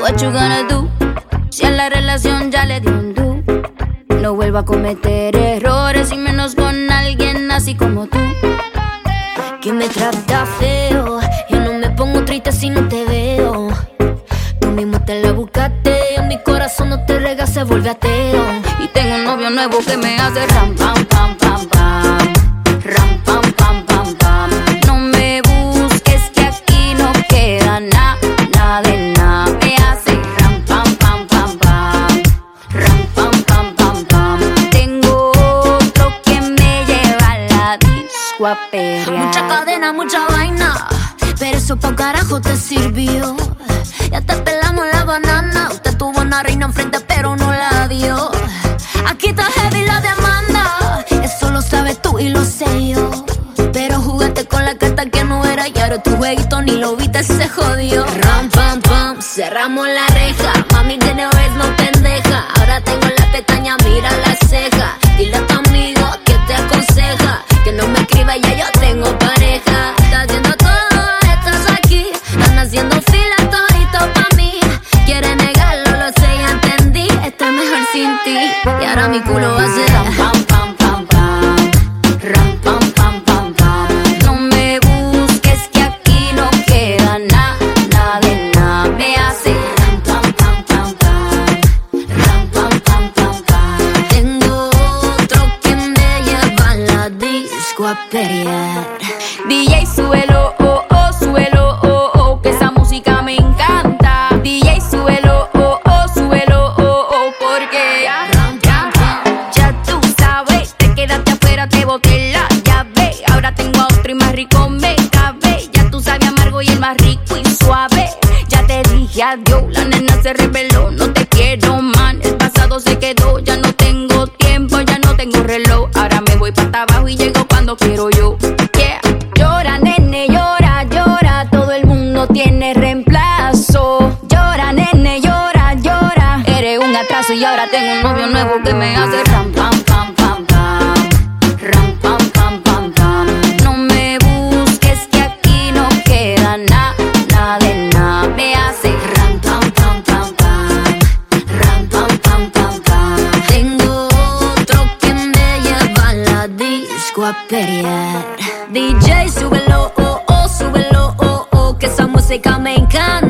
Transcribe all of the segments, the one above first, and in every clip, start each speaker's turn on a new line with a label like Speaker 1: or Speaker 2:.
Speaker 1: what you gonna do? Si a la relación ya le dio un do. No vuelvo a cometer errores y menos con alguien así como tú. Que me trata feo, yo no me pongo triste si no te veo. Tú mismo te la buscaste, en mi corazón no te rega, se vuelve ateo. Y tengo un novio nuevo que me hace ram pam pam pam pam. Ram
Speaker 2: Mucha cadena, mucha vaina. Pero eso pa' carajo te sirvió. Ya te pelamos la banana. Usted tuvo una reina enfrente, pero no la dio. Aquí está heavy la demanda. Eso lo sabes tú y lo sé yo. Pero jugaste con la carta que no era. Y ahora tu jueguito ni lo viste, se jodió. Ram, pam, pam. Cerramos la reja. A ser ram, pam, pam, pam, pam. Ram, pam, pam, pam, pam.
Speaker 1: No me busques que aquí no queda nada, nada de nada. Me hace
Speaker 2: Ram, pam, pam, pam, pam. Ram, pam, pam, pam, pam. Tengo otro que me lleva a la disco a pelear.
Speaker 1: DJ suelo, no te quiero man. El pasado se quedó, ya no tengo tiempo, ya no tengo reloj. Ahora me voy para abajo y llego cuando quiero yo. Llora, nene, llora, llora. Todo el mundo tiene reemplazo. Llora, nene, llora, llora. Eres un atraso y ahora tengo un novio nuevo que me hace
Speaker 2: DJ, súbelo, oh, oh, súbelo, oh, oh, que esa música me encanta.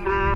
Speaker 2: Remember.